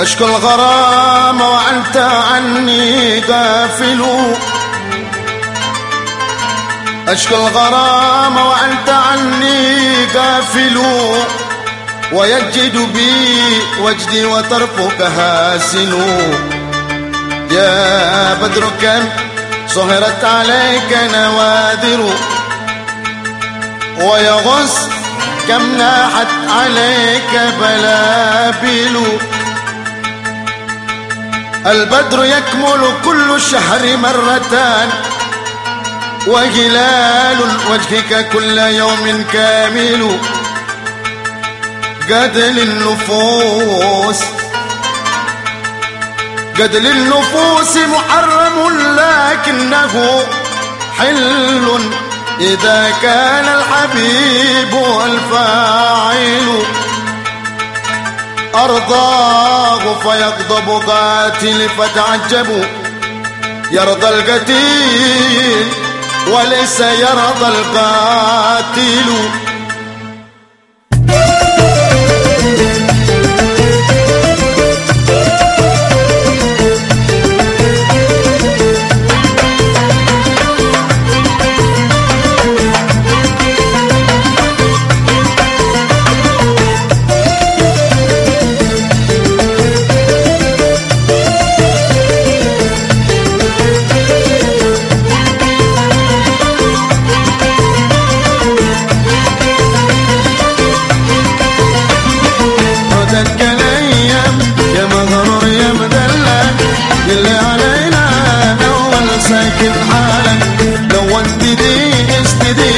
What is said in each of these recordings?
أشكو الغرام وأنت عني غافل. أشكو الغرام وأنت عني غافل. ويجد بي وجدي وطرفك هاسل. يا بدر كم صهرت عليك نوادر. ويغص كم ناحت عليك بلابل. البدر يكمل كل شهر مرتان وهلال وجهك كل يوم كامل. قتل النفوس قتل النفوس محرم لكنه حل إذا كان الحبيب الفاعل أرضاه فيغضب قاتل فتعجبوا يرضى القتيل وليس يرضى القاتل.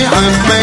I'm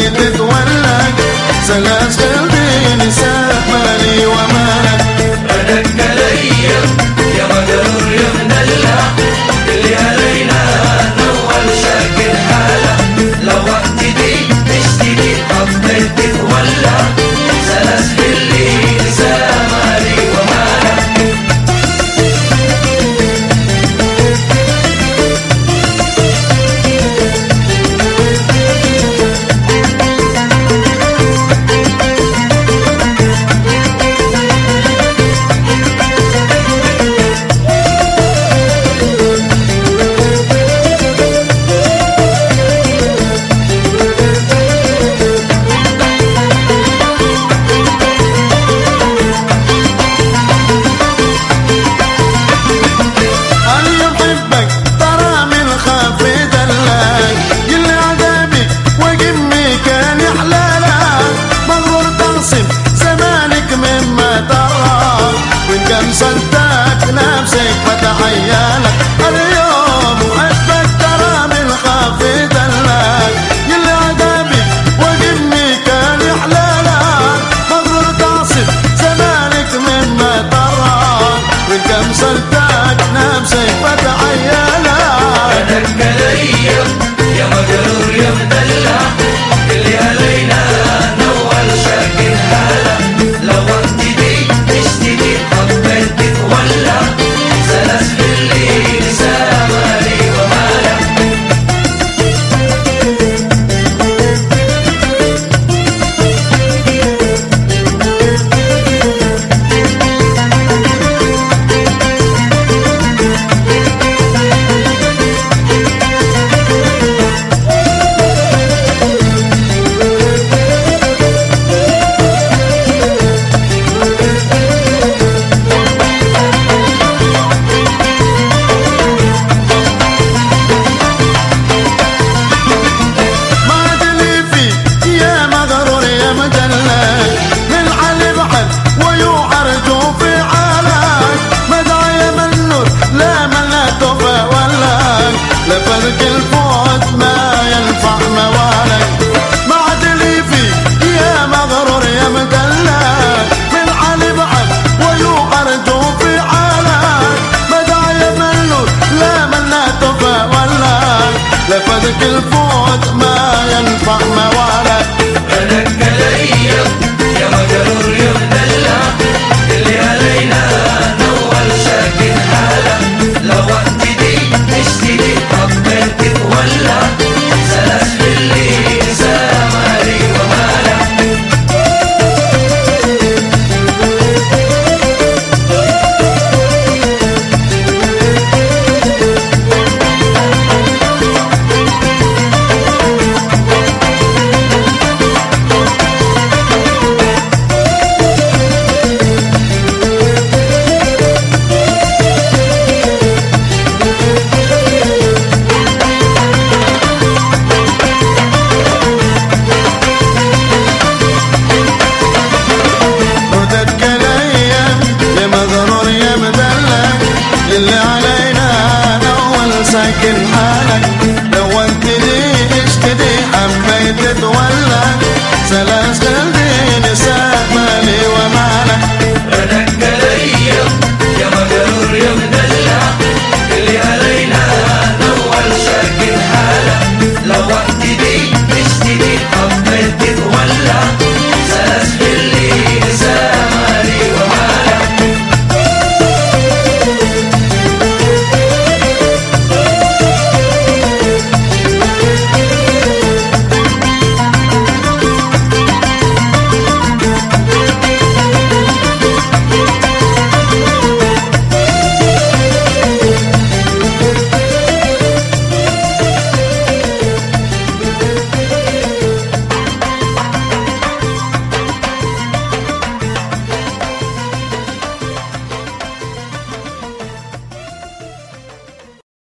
Santa